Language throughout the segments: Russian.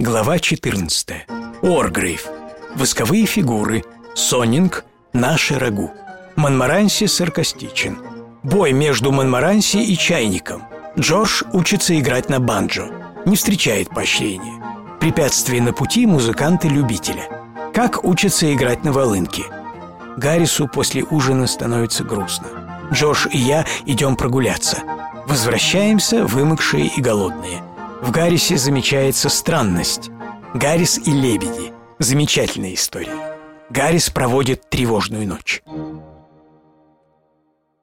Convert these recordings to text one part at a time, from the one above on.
Глава 14. Оргрейв. Восковые фигуры. Сонинг. Наше рагу. Монмаранси саркастичен. Бой между Монмаранси и чайником. Джордж учится играть на банджо. Не встречает поощрения. Препятствия на пути музыканты-любителя. Как учатся играть на волынке. Гаррису после ужина становится грустно. Джордж и я идем прогуляться. Возвращаемся, вымокшие и голодные. В Гаррисе замечается странность. Гаррис и лебеди. Замечательная история. Гаррис проводит тревожную ночь.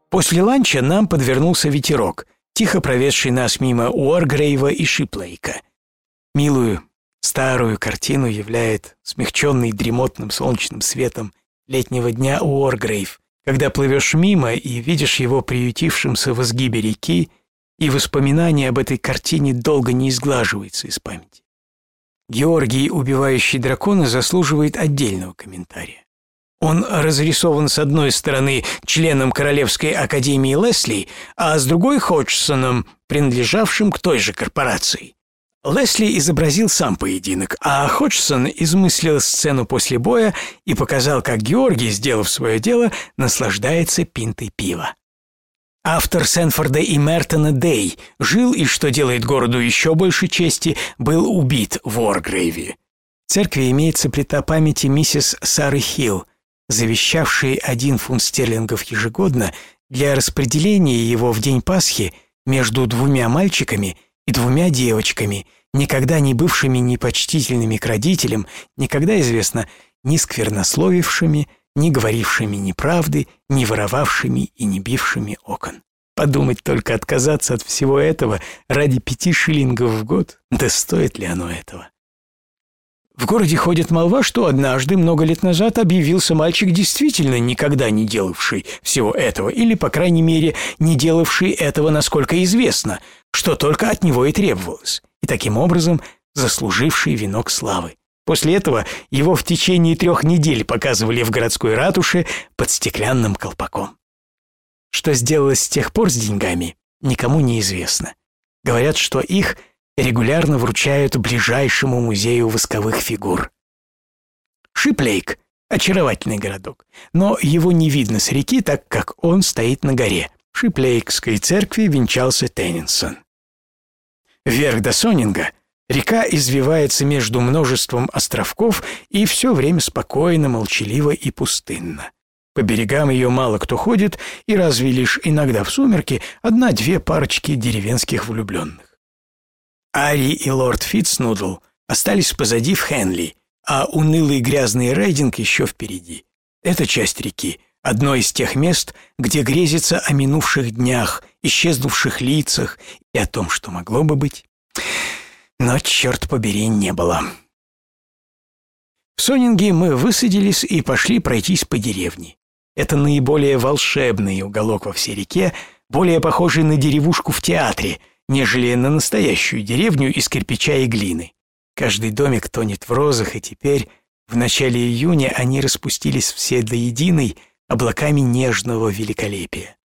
После ланча нам подвернулся ветерок, тихо проведший нас мимо Уоргрейва и Шиплейка. Милую старую картину являет смягченный дремотным солнечным светом летнего дня Уоргрейв, когда плывешь мимо и видишь его приютившимся в изгибе реки, и воспоминание об этой картине долго не изглаживается из памяти. Георгий, убивающий дракона, заслуживает отдельного комментария. Он разрисован с одной стороны членом Королевской академии Лесли, а с другой Ходжсоном, принадлежавшим к той же корпорации. Лесли изобразил сам поединок, а Ходжсон измыслил сцену после боя и показал, как Георгий, сделав свое дело, наслаждается пинтой пива. Автор Сенфорда и Мертона Дей жил и, что делает городу еще больше чести, был убит в Оргрейве. В церкви имеется плита памяти миссис Сары Хилл, завещавшей один фунт стерлингов ежегодно для распределения его в день Пасхи между двумя мальчиками и двумя девочками, никогда не бывшими непочтительными к родителям, никогда, известно, не сквернословившими, не говорившими неправды, не воровавшими и не бившими окон. Подумать только отказаться от всего этого ради пяти шиллингов в год, да стоит ли оно этого? В городе ходит молва, что однажды, много лет назад, объявился мальчик, действительно никогда не делавший всего этого, или, по крайней мере, не делавший этого, насколько известно, что только от него и требовалось, и таким образом заслуживший венок славы. После этого его в течение трех недель показывали в городской ратуше под стеклянным колпаком. Что сделалось с тех пор с деньгами, никому не известно. Говорят, что их регулярно вручают ближайшему музею восковых фигур. Шиплейк – очаровательный городок, но его не видно с реки, так как он стоит на горе. В Шиплейкской церкви венчался Теннинсон. Вверх до Сонинга – Река извивается между множеством островков и все время спокойно, молчаливо и пустынно. По берегам ее мало кто ходит, и разве лишь иногда в сумерки одна-две парочки деревенских влюбленных. Ари и лорд Фитцнудл остались позади в Хенли, а унылый грязный рейдинг еще впереди. Эта часть реки — одно из тех мест, где грезится о минувших днях, исчезнувших лицах и о том, что могло бы быть но, черт побери, не было. В Сонинге мы высадились и пошли пройтись по деревне. Это наиболее волшебный уголок во всей реке, более похожий на деревушку в театре, нежели на настоящую деревню из кирпича и глины. Каждый домик тонет в розах, и теперь, в начале июня, они распустились все до единой облаками нежного великолепия.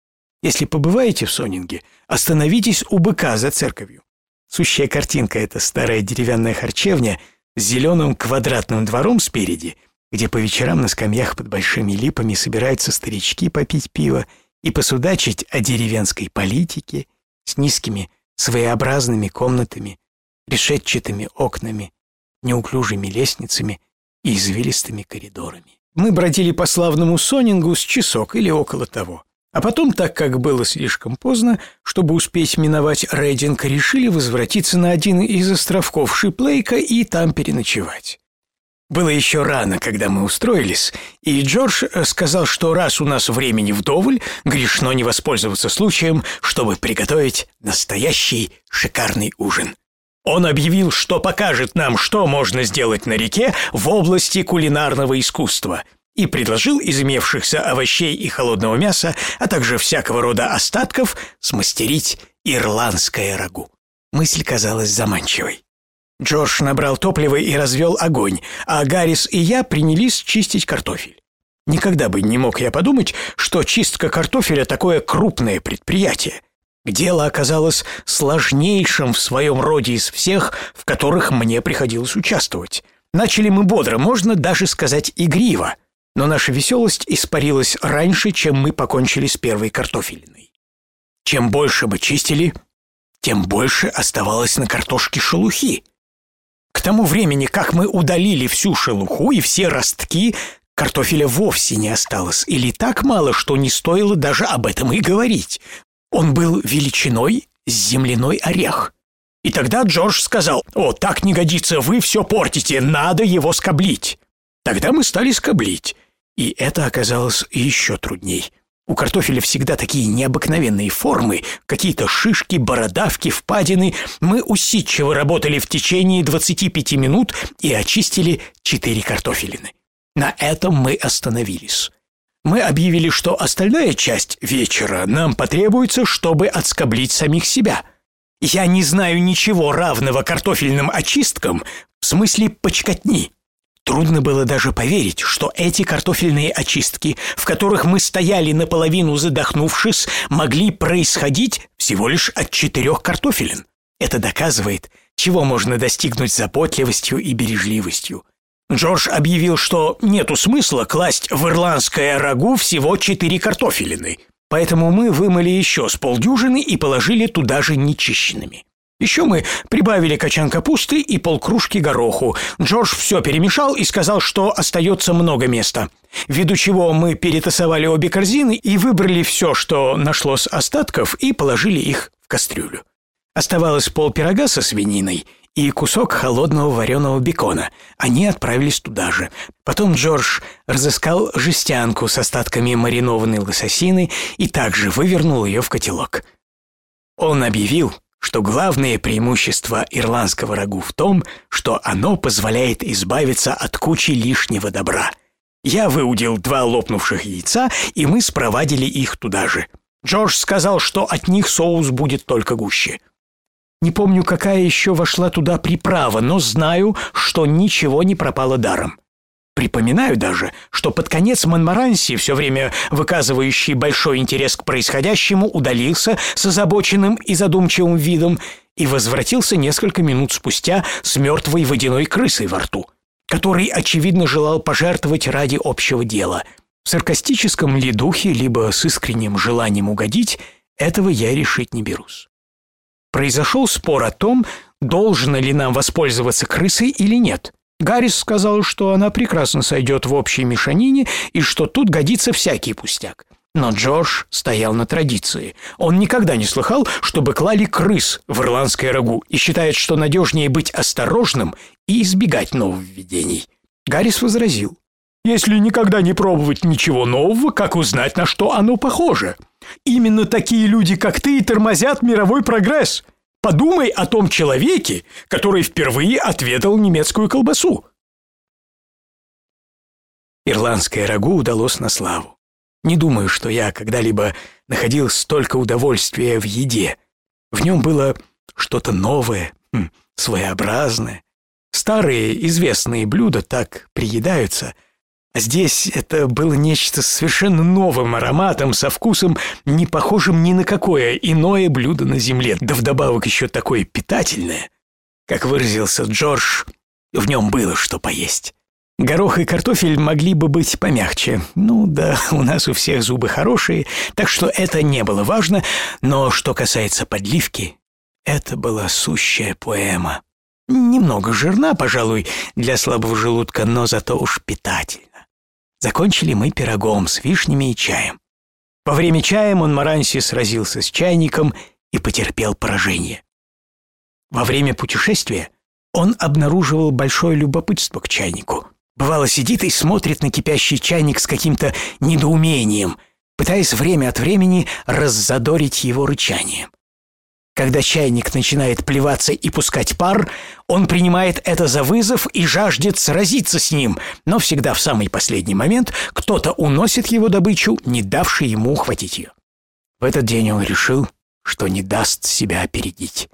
Если побываете в Сонинге, остановитесь у быка за церковью. Сущая картинка — это старая деревянная харчевня с зеленым квадратным двором спереди, где по вечерам на скамьях под большими липами собираются старички попить пиво и посудачить о деревенской политике с низкими своеобразными комнатами, решетчатыми окнами, неуклюжими лестницами и извилистыми коридорами. Мы бродили по славному Сонингу с часок или около того. А потом, так как было слишком поздно, чтобы успеть миновать Рейдинг, решили возвратиться на один из островков Шиплейка и там переночевать. Было еще рано, когда мы устроились, и Джордж сказал, что раз у нас времени вдоволь, грешно не воспользоваться случаем, чтобы приготовить настоящий шикарный ужин. Он объявил, что покажет нам, что можно сделать на реке в области кулинарного искусства – и предложил из имевшихся овощей и холодного мяса, а также всякого рода остатков, смастерить ирландское рагу. Мысль казалась заманчивой. Джордж набрал топливо и развел огонь, а Гаррис и я принялись чистить картофель. Никогда бы не мог я подумать, что чистка картофеля такое крупное предприятие. Дело оказалось сложнейшим в своем роде из всех, в которых мне приходилось участвовать. Начали мы бодро, можно даже сказать игриво, но наша веселость испарилась раньше, чем мы покончили с первой картофелиной. Чем больше мы чистили, тем больше оставалось на картошке шелухи. К тому времени, как мы удалили всю шелуху и все ростки, картофеля вовсе не осталось, или так мало, что не стоило даже об этом и говорить. Он был величиной с земляной орех. И тогда Джордж сказал, «О, так не годится, вы все портите, надо его скоблить». Тогда мы стали скоблить, и это оказалось еще трудней. У картофеля всегда такие необыкновенные формы, какие-то шишки, бородавки, впадины. Мы усидчиво работали в течение 25 минут и очистили 4 картофелины. На этом мы остановились. Мы объявили, что остальная часть вечера нам потребуется, чтобы отскоблить самих себя. Я не знаю ничего равного картофельным очисткам в смысле почкотни. Трудно было даже поверить, что эти картофельные очистки, в которых мы стояли наполовину задохнувшись, могли происходить всего лишь от четырех картофелин. Это доказывает, чего можно достигнуть заботливостью и бережливостью. Джордж объявил, что нету смысла класть в ирландское рагу всего четыре картофелины, поэтому мы вымыли еще с полдюжины и положили туда же нечищенными. Еще мы прибавили качан капусты и полкружки гороху. Джордж все перемешал и сказал, что остается много места. Ввиду чего мы перетасовали обе корзины и выбрали все, что нашлось остатков, и положили их в кастрюлю. Оставалось пол пирога со свининой и кусок холодного вареного бекона. Они отправились туда же. Потом Джордж разыскал жестянку с остатками маринованной лососины и также вывернул ее в котелок. Он объявил, что главное преимущество ирландского рагу в том, что оно позволяет избавиться от кучи лишнего добра. Я выудил два лопнувших яйца, и мы спровадили их туда же. Джордж сказал, что от них соус будет только гуще. Не помню, какая еще вошла туда приправа, но знаю, что ничего не пропало даром. Припоминаю даже, что под конец Монмаранси, все время выказывающий большой интерес к происходящему, удалился с озабоченным и задумчивым видом и возвратился несколько минут спустя с мертвой водяной крысой во рту, который, очевидно, желал пожертвовать ради общего дела. В саркастическом ли духе, либо с искренним желанием угодить, этого я решить не берусь. Произошел спор о том, должно ли нам воспользоваться крысой или нет – Гаррис сказал, что она прекрасно сойдет в общей мешанине и что тут годится всякий пустяк. Но Джордж стоял на традиции. Он никогда не слыхал, чтобы клали крыс в ирландское рагу и считает, что надежнее быть осторожным и избегать нововведений. Гаррис возразил. «Если никогда не пробовать ничего нового, как узнать, на что оно похоже? Именно такие люди, как ты, тормозят мировой прогресс. Подумай о том человеке, который впервые отведал немецкую колбасу. Ирландское рагу удалось на славу. Не думаю, что я когда-либо находил столько удовольствия в еде. В нем было что-то новое, хм, своеобразное. Старые известные блюда так приедаются – здесь это было нечто совершенно новым ароматом, со вкусом, не похожим ни на какое иное блюдо на земле, да вдобавок еще такое питательное. Как выразился Джордж, в нем было что поесть. Горох и картофель могли бы быть помягче. Ну да, у нас у всех зубы хорошие, так что это не было важно, но что касается подливки, это была сущая поэма. Немного жирна, пожалуй, для слабого желудка, но зато уж питатель. Закончили мы пирогом с вишнями и чаем. Во время чая Монмаранси сразился с чайником и потерпел поражение. Во время путешествия он обнаруживал большое любопытство к чайнику. Бывало, сидит и смотрит на кипящий чайник с каким-то недоумением, пытаясь время от времени раззадорить его рычанием. Когда чайник начинает плеваться и пускать пар, он принимает это за вызов и жаждет сразиться с ним, но всегда в самый последний момент кто-то уносит его добычу, не давший ему ухватить ее. В этот день он решил, что не даст себя опередить.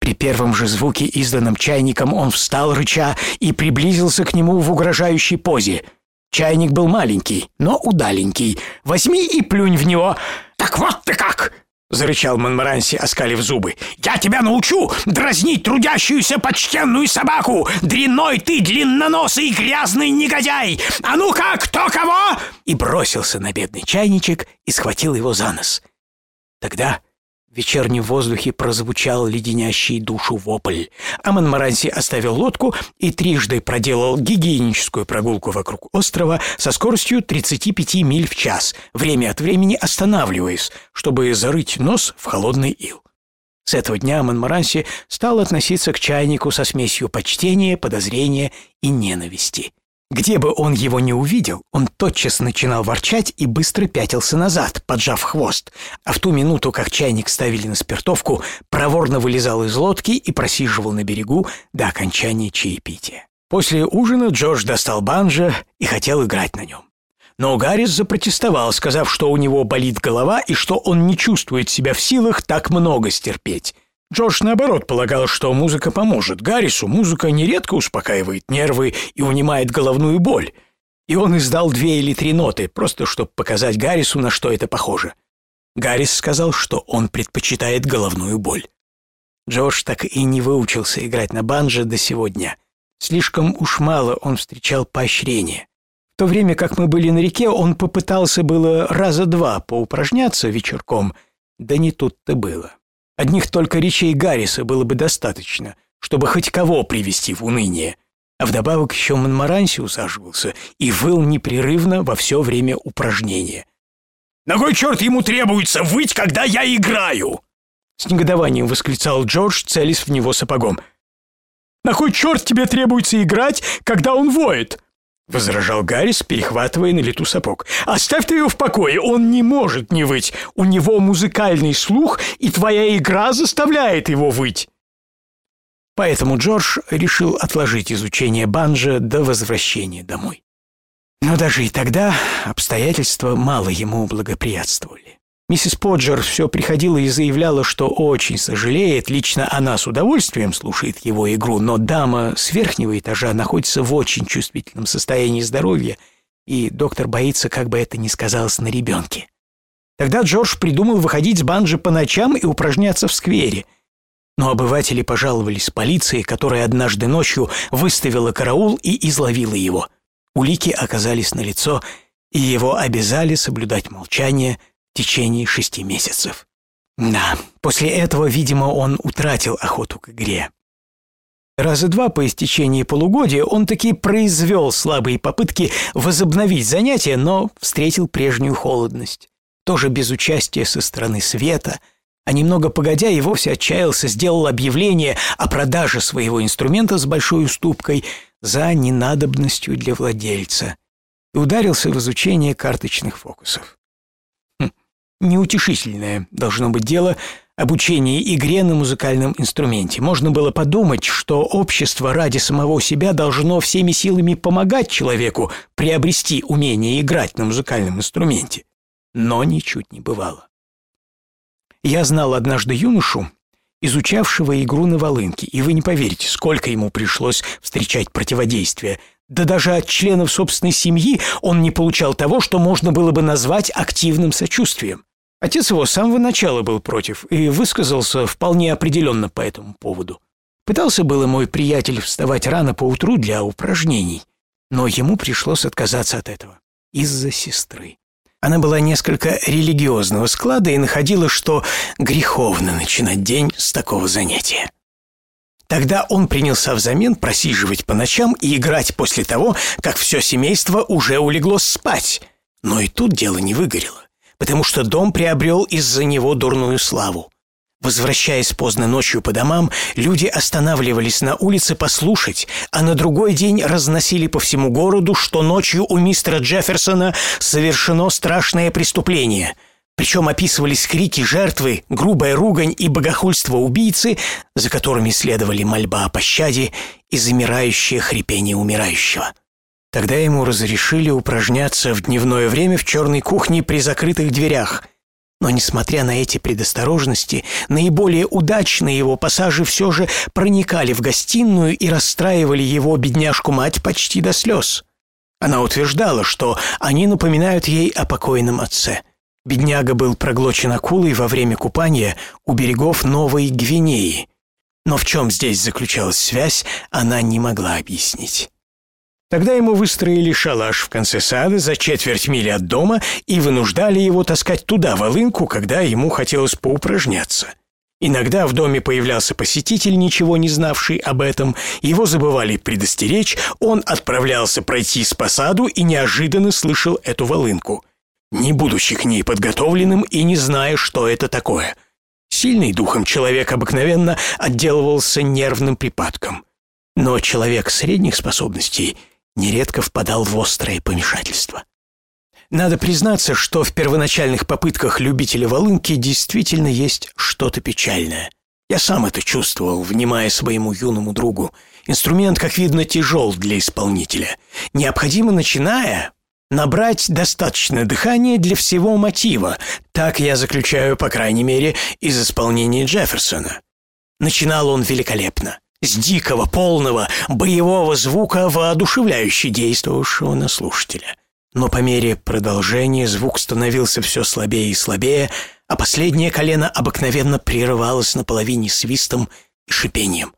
При первом же звуке, изданном чайником, он встал, рыча, и приблизился к нему в угрожающей позе. Чайник был маленький, но удаленький. Возьми и плюнь в него. «Так вот ты как!» Зарычал Монмаранси, оскалив зубы. «Я тебя научу дразнить трудящуюся почтенную собаку! Дрянной ты, длинноносый грязный негодяй! А ну-ка, кто кого?» И бросился на бедный чайничек и схватил его за нос. Тогда в вечернем воздухе прозвучал леденящий душу вопль, а Монмаранси оставил лодку и трижды проделал гигиеническую прогулку вокруг острова со скоростью 35 миль в час, время от времени останавливаясь, чтобы зарыть нос в холодный ил. С этого дня Монмаранси стал относиться к чайнику со смесью почтения, подозрения и ненависти. Где бы он его не увидел, он тотчас начинал ворчать и быстро пятился назад, поджав хвост, а в ту минуту, как чайник ставили на спиртовку, проворно вылезал из лодки и просиживал на берегу до окончания чаепития. После ужина Джордж достал банджо и хотел играть на нем. Но Гаррис запротестовал, сказав, что у него болит голова и что он не чувствует себя в силах так много стерпеть. Джордж, наоборот, полагал, что музыка поможет. Гаррису музыка нередко успокаивает нервы и унимает головную боль. И он издал две или три ноты, просто чтобы показать Гаррису, на что это похоже. Гаррис сказал, что он предпочитает головную боль. Джордж так и не выучился играть на банджо до сегодня. Слишком уж мало он встречал поощрения. В то время как мы были на реке, он попытался было раза два поупражняться вечерком, да не тут-то было. Одних только речей Гарриса было бы достаточно, чтобы хоть кого привести в уныние. А вдобавок еще Монмаранси усаживался и выл непрерывно во все время упражнения. «На кой черт ему требуется выть, когда я играю?» С негодованием восклицал Джордж, целясь в него сапогом. «На кой черт тебе требуется играть, когда он воет?» — возражал Гаррис, перехватывая на лету сапог. «Оставь ты его в покое, он не может не выть. У него музыкальный слух, и твоя игра заставляет его выть». Поэтому Джордж решил отложить изучение банджа до возвращения домой. Но даже и тогда обстоятельства мало ему благоприятствовали. Миссис Поджер все приходила и заявляла, что очень сожалеет, лично она с удовольствием слушает его игру, но дама с верхнего этажа находится в очень чувствительном состоянии здоровья, и доктор боится, как бы это ни сказалось на ребенке. Тогда Джордж придумал выходить с банджи по ночам и упражняться в сквере. Но обыватели пожаловались полиции, которая однажды ночью выставила караул и изловила его. Улики оказались налицо, и его обязали соблюдать молчание – течение шести месяцев. Да, после этого, видимо, он утратил охоту к игре. Раза два по истечении полугодия он таки произвел слабые попытки возобновить занятия, но встретил прежнюю холодность. Тоже без участия со стороны света, а немного погодя и вовсе отчаялся, сделал объявление о продаже своего инструмента с большой уступкой за ненадобностью для владельца и ударился в изучение карточных фокусов неутешительное должно быть дело обучение игре на музыкальном инструменте. Можно было подумать, что общество ради самого себя должно всеми силами помогать человеку приобрести умение играть на музыкальном инструменте. Но ничуть не бывало. Я знал однажды юношу, изучавшего игру на волынке, и вы не поверите, сколько ему пришлось встречать противодействия. Да даже от членов собственной семьи он не получал того, что можно было бы назвать активным сочувствием. Отец его с самого начала был против и высказался вполне определенно по этому поводу. Пытался было мой приятель вставать рано по утру для упражнений, но ему пришлось отказаться от этого из-за сестры. Она была несколько религиозного склада и находила, что греховно начинать день с такого занятия. Тогда он принялся взамен просиживать по ночам и играть после того, как все семейство уже улеглось спать. Но и тут дело не выгорело потому что дом приобрел из-за него дурную славу. Возвращаясь поздно ночью по домам, люди останавливались на улице послушать, а на другой день разносили по всему городу, что ночью у мистера Джефферсона совершено страшное преступление. Причем описывались крики жертвы, грубая ругань и богохульство убийцы, за которыми следовали мольба о пощаде и замирающее хрипение умирающего. Тогда ему разрешили упражняться в дневное время в черной кухне при закрытых дверях. Но, несмотря на эти предосторожности, наиболее удачные его пассажи все же проникали в гостиную и расстраивали его бедняжку-мать почти до слез. Она утверждала, что они напоминают ей о покойном отце. Бедняга был проглочен акулой во время купания у берегов Новой Гвинеи. Но в чем здесь заключалась связь, она не могла объяснить. Тогда ему выстроили шалаш в конце сада за четверть мили от дома и вынуждали его таскать туда волынку, когда ему хотелось поупражняться. Иногда в доме появлялся посетитель, ничего не знавший об этом, его забывали предостеречь, он отправлялся пройтись по саду и неожиданно слышал эту волынку, не будучи к ней подготовленным и не зная, что это такое. Сильный духом человек обыкновенно отделывался нервным припадком, но человек средних способностей нередко впадал в острое помешательство. Надо признаться, что в первоначальных попытках любителя волынки действительно есть что-то печальное. Я сам это чувствовал, внимая своему юному другу. Инструмент, как видно, тяжел для исполнителя. Необходимо, начиная, набрать достаточно дыхания для всего мотива. Так я заключаю, по крайней мере, из исполнения Джефферсона. Начинал он великолепно. С дикого, полного, боевого звука, воодушевляюще действовавшего на слушателя но по мере продолжения звук становился все слабее и слабее, а последнее колено обыкновенно прерывалось наполовине свистом и шипением.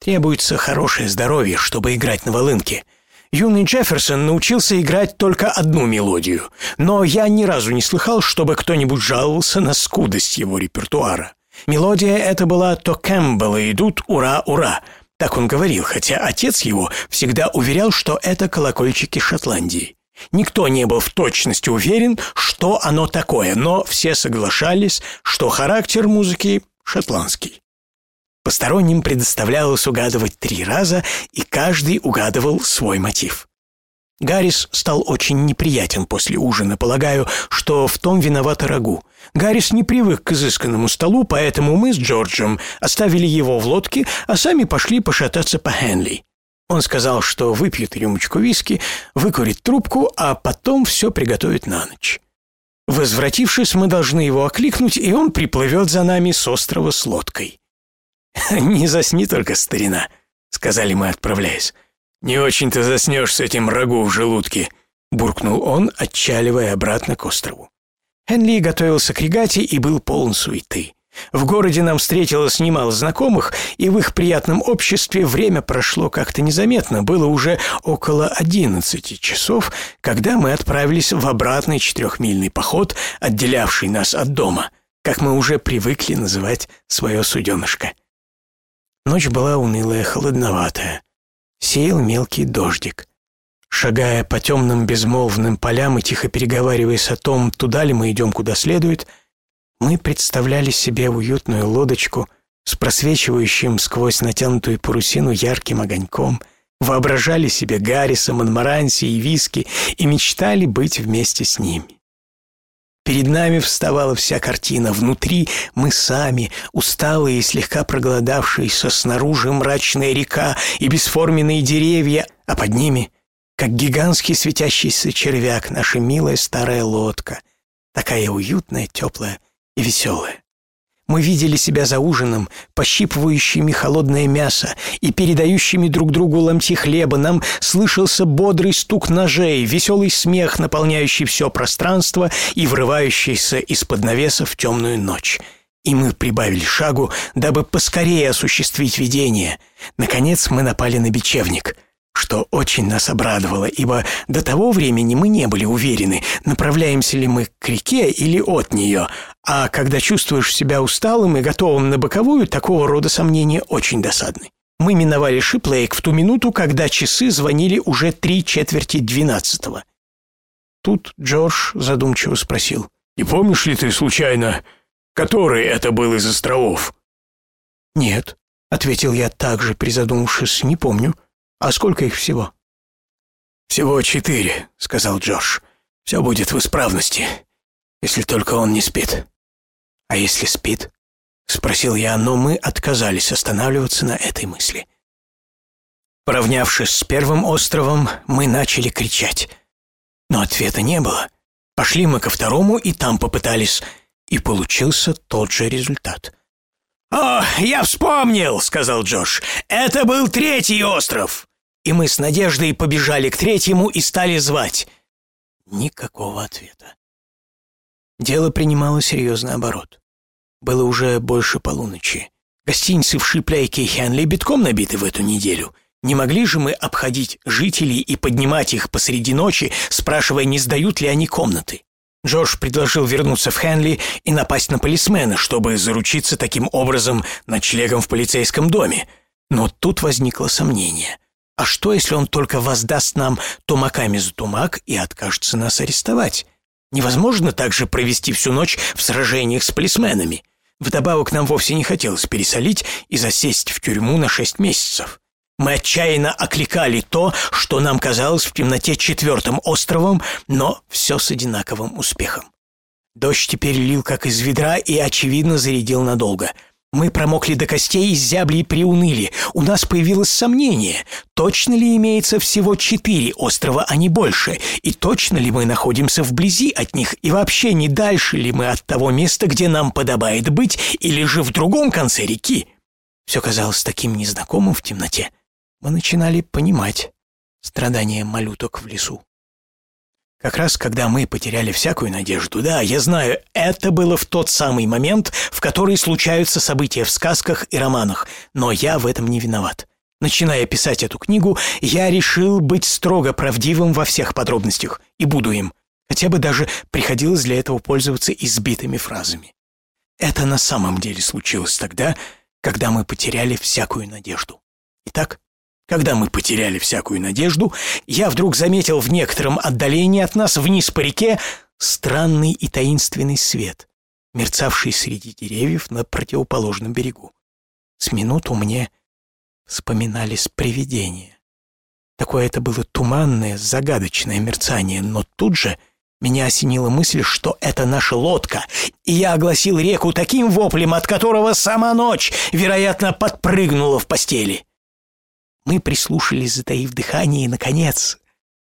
Требуется хорошее здоровье, чтобы играть на волынке. Юный Джефферсон научился играть только одну мелодию, но я ни разу не слыхал, чтобы кто-нибудь жаловался на скудость его репертуара. Мелодия эта была «То Кэмпбеллы идут, ура, ура!» Так он говорил, хотя отец его всегда уверял, что это колокольчики Шотландии. Никто не был в точности уверен, что оно такое, но все соглашались, что характер музыки шотландский. Посторонним предоставлялось угадывать три раза, и каждый угадывал свой мотив. Гаррис стал очень неприятен после ужина, полагаю, что в том виновата рагу. Гаррис не привык к изысканному столу, поэтому мы с Джорджем оставили его в лодке, а сами пошли пошататься по Хенли. Он сказал, что выпьет рюмочку виски, выкурит трубку, а потом все приготовит на ночь. Возвратившись, мы должны его окликнуть, и он приплывет за нами с острова с лодкой. «Не засни только, старина», — сказали мы, отправляясь. «Не очень-то заснешь с этим рагу в желудке», — буркнул он, отчаливая обратно к острову. Хенли готовился к регате и был полон суеты. В городе нам встретилось немало знакомых, и в их приятном обществе время прошло как-то незаметно. Было уже около одиннадцати часов, когда мы отправились в обратный четырехмильный поход, отделявший нас от дома, как мы уже привыкли называть свое суденышко. Ночь была унылая, холодноватая. Сеял мелкий дождик. Шагая по темным безмолвным полям и тихо переговариваясь о том, туда ли мы идем, куда следует — мы представляли себе уютную лодочку с просвечивающим сквозь натянутую парусину ярким огоньком, воображали себе Гарриса, Монмаранси и Виски и мечтали быть вместе с ними. Перед нами вставала вся картина. Внутри мы сами, усталые и слегка проголодавшиеся, снаружи мрачная река и бесформенные деревья, а под ними, как гигантский светящийся червяк, наша милая старая лодка, такая уютная, теплая, и веселое. Мы видели себя за ужином, пощипывающими холодное мясо и передающими друг другу ломти хлеба. Нам слышался бодрый стук ножей, веселый смех, наполняющий все пространство и врывающийся из-под навеса в темную ночь. И мы прибавили шагу, дабы поскорее осуществить видение. Наконец мы напали на бечевник — что очень нас обрадовало, ибо до того времени мы не были уверены, направляемся ли мы к реке или от нее, а когда чувствуешь себя усталым и готовым на боковую, такого рода сомнения очень досадны. Мы миновали Шиплейк в ту минуту, когда часы звонили уже три четверти двенадцатого. Тут Джордж задумчиво спросил. «Не помнишь ли ты, случайно, который это был из островов?» «Нет», — ответил я также, призадумавшись, — «не помню». А сколько их всего? Всего четыре, сказал Джордж. Все будет в исправности, если только он не спит. А если спит? Спросил я, но мы отказались останавливаться на этой мысли. Поравнявшись с первым островом, мы начали кричать. Но ответа не было. Пошли мы ко второму и там попытались, и получился тот же результат. «О, я вспомнил!» — сказал Джош. «Это был третий остров!» И мы с надеждой побежали к третьему и стали звать. Никакого ответа. Дело принимало серьезный оборот. Было уже больше полуночи. Гостиницы в Шипляйке и Хенли битком набиты в эту неделю. Не могли же мы обходить жителей и поднимать их посреди ночи, спрашивая, не сдают ли они комнаты? Джордж предложил вернуться в Хенли и напасть на полисмена, чтобы заручиться таким образом ночлегом в полицейском доме. Но тут возникло сомнение. А что, если он только воздаст нам тумаками за тумак и откажется нас арестовать? Невозможно также провести всю ночь в сражениях с полисменами. Вдобавок нам вовсе не хотелось пересолить и засесть в тюрьму на шесть месяцев. Мы отчаянно окликали то, что нам казалось в темноте четвертым островом, но все с одинаковым успехом. Дождь теперь лил как из ведра и, очевидно, зарядил надолго — мы промокли до костей, изябли и приуныли. У нас появилось сомнение, точно ли имеется всего четыре острова, а не больше, и точно ли мы находимся вблизи от них, и вообще не дальше ли мы от того места, где нам подобает быть, или же в другом конце реки. Все казалось таким незнакомым в темноте. Мы начинали понимать страдания малюток в лесу. Как раз когда мы потеряли всякую надежду, да, я знаю, это было в тот самый момент, в который случаются события в сказках и романах, но я в этом не виноват. Начиная писать эту книгу, я решил быть строго правдивым во всех подробностях, и буду им. Хотя бы даже приходилось для этого пользоваться избитыми фразами. Это на самом деле случилось тогда, когда мы потеряли всякую надежду. Итак, когда мы потеряли всякую надежду, я вдруг заметил в некотором отдалении от нас вниз по реке странный и таинственный свет, мерцавший среди деревьев на противоположном берегу. С минуту мне вспоминались привидения. Такое это было туманное, загадочное мерцание, но тут же меня осенила мысль, что это наша лодка, и я огласил реку таким воплем, от которого сама ночь, вероятно, подпрыгнула в постели. Мы прислушались, затаив дыхание, и, наконец,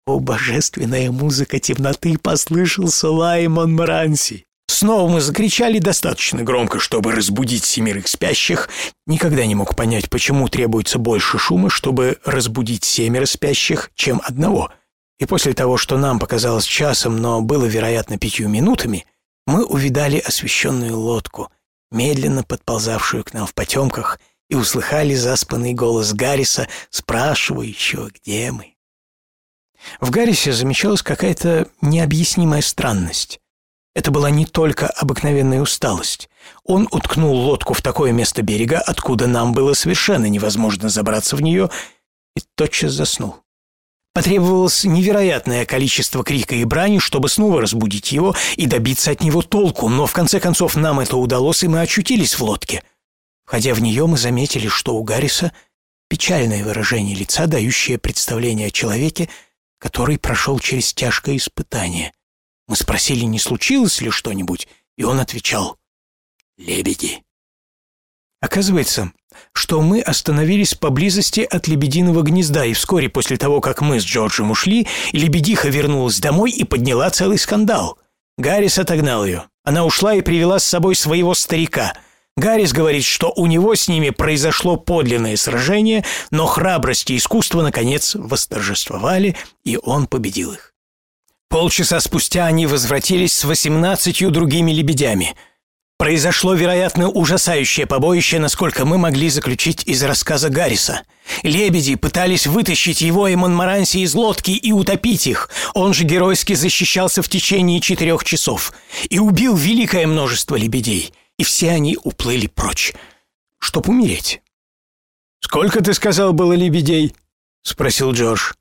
о, божественная музыка темноты, послышался лай Монмаранси. Снова мы закричали достаточно громко, чтобы разбудить семерых спящих. Никогда не мог понять, почему требуется больше шума, чтобы разбудить семеро спящих, чем одного. И после того, что нам показалось часом, но было, вероятно, пятью минутами, мы увидали освещенную лодку, медленно подползавшую к нам в потемках — и услыхали заспанный голос Гарриса, спрашивающего, где мы. В Гаррисе замечалась какая-то необъяснимая странность. Это была не только обыкновенная усталость. Он уткнул лодку в такое место берега, откуда нам было совершенно невозможно забраться в нее, и тотчас заснул. Потребовалось невероятное количество крика и брани, чтобы снова разбудить его и добиться от него толку, но в конце концов нам это удалось, и мы очутились в лодке. Входя в нее, мы заметили, что у Гарриса печальное выражение лица, дающее представление о человеке, который прошел через тяжкое испытание. Мы спросили, не случилось ли что-нибудь, и он отвечал «Лебеди». Оказывается, что мы остановились поблизости от лебединого гнезда, и вскоре после того, как мы с Джорджем ушли, лебедиха вернулась домой и подняла целый скандал. Гаррис отогнал ее. Она ушла и привела с собой своего старика — Гаррис говорит, что у него с ними произошло подлинное сражение, но храбрость и искусство, наконец, восторжествовали, и он победил их. Полчаса спустя они возвратились с восемнадцатью другими лебедями. Произошло, вероятно, ужасающее побоище, насколько мы могли заключить из рассказа Гарриса. Лебеди пытались вытащить его и Монмаранси из лодки и утопить их. Он же геройски защищался в течение четырех часов и убил великое множество лебедей и все они уплыли прочь, чтоб умереть. «Сколько, ты сказал, было лебедей?» — спросил Джордж.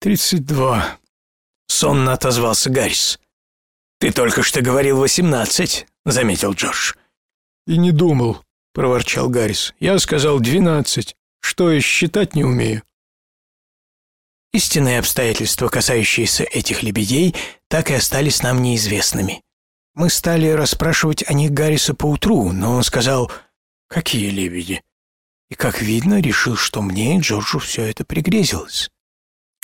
«Тридцать два», — сонно отозвался Гаррис. «Ты только что говорил восемнадцать», — заметил Джордж. «И не думал», — проворчал Гаррис. «Я сказал двенадцать. Что я считать не умею». Истинные обстоятельства, касающиеся этих лебедей, так и остались нам неизвестными. Мы стали расспрашивать о них Гарриса поутру, но он сказал «Какие лебеди?» И, как видно, решил, что мне и Джорджу все это пригрезилось.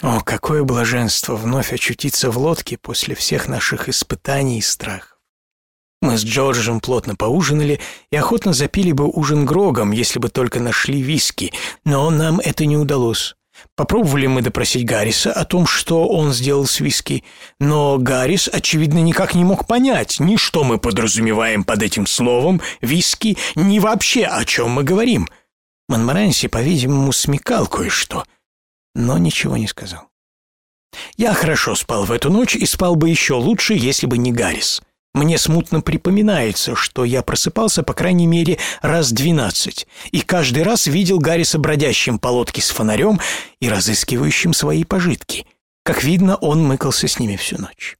О, какое блаженство вновь очутиться в лодке после всех наших испытаний и страхов. Мы с Джорджем плотно поужинали и охотно запили бы ужин грогом, если бы только нашли виски, но нам это не удалось. Попробовали мы допросить Гарриса о том, что он сделал с виски, но Гаррис, очевидно, никак не мог понять ни что мы подразумеваем под этим словом «виски», ни вообще о чем мы говорим. Монморанси, по-видимому, смекал кое-что, но ничего не сказал. Я хорошо спал в эту ночь и спал бы еще лучше, если бы не Гаррис. Мне смутно припоминается, что я просыпался по крайней мере раз двенадцать, и каждый раз видел Гарриса бродящим по лодке с фонарем и разыскивающим свои пожитки. Как видно, он мыкался с ними всю ночь.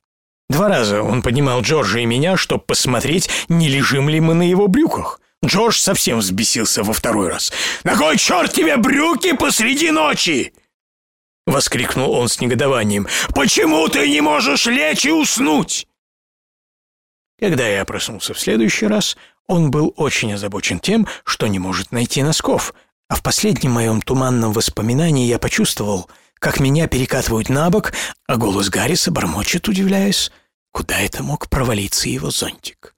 Два раза он поднимал Джорджа и меня, чтобы посмотреть, не лежим ли мы на его брюках. Джордж совсем взбесился во второй раз. «На кой черт тебе брюки посреди ночи?» Воскликнул он с негодованием. «Почему ты не можешь лечь и уснуть?» Когда я проснулся в следующий раз, он был очень озабочен тем, что не может найти носков, а в последнем моем туманном воспоминании я почувствовал, как меня перекатывают на бок, а голос Гарриса бормочет, удивляясь, куда это мог провалиться его зонтик.